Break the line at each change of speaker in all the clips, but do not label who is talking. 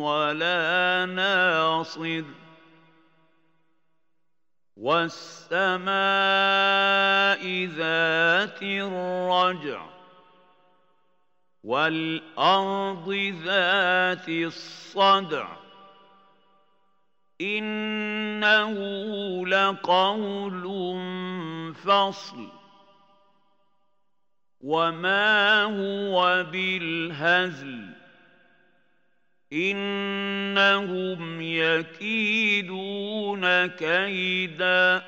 ولا ناصر والسماء ذات الرجع والارض ذات الصدع انه لقول فصل وما هو بالهزل إنهم يكيدون كيدا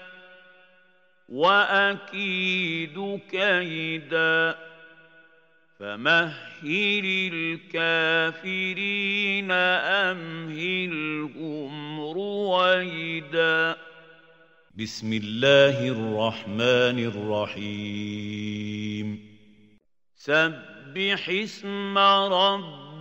وأكيد كيدا فمهل الكافرين أمهلهم رويدا.
بسم الله الرحمن الرحيم.
سبح اسم ربك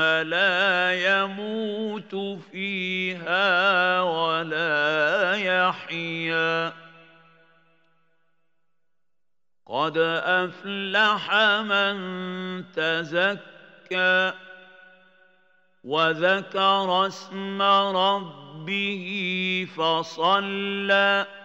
لا يموت فيها ولا يحيا. قد أفلح من تزكى وذكر اسم ربه فصلى.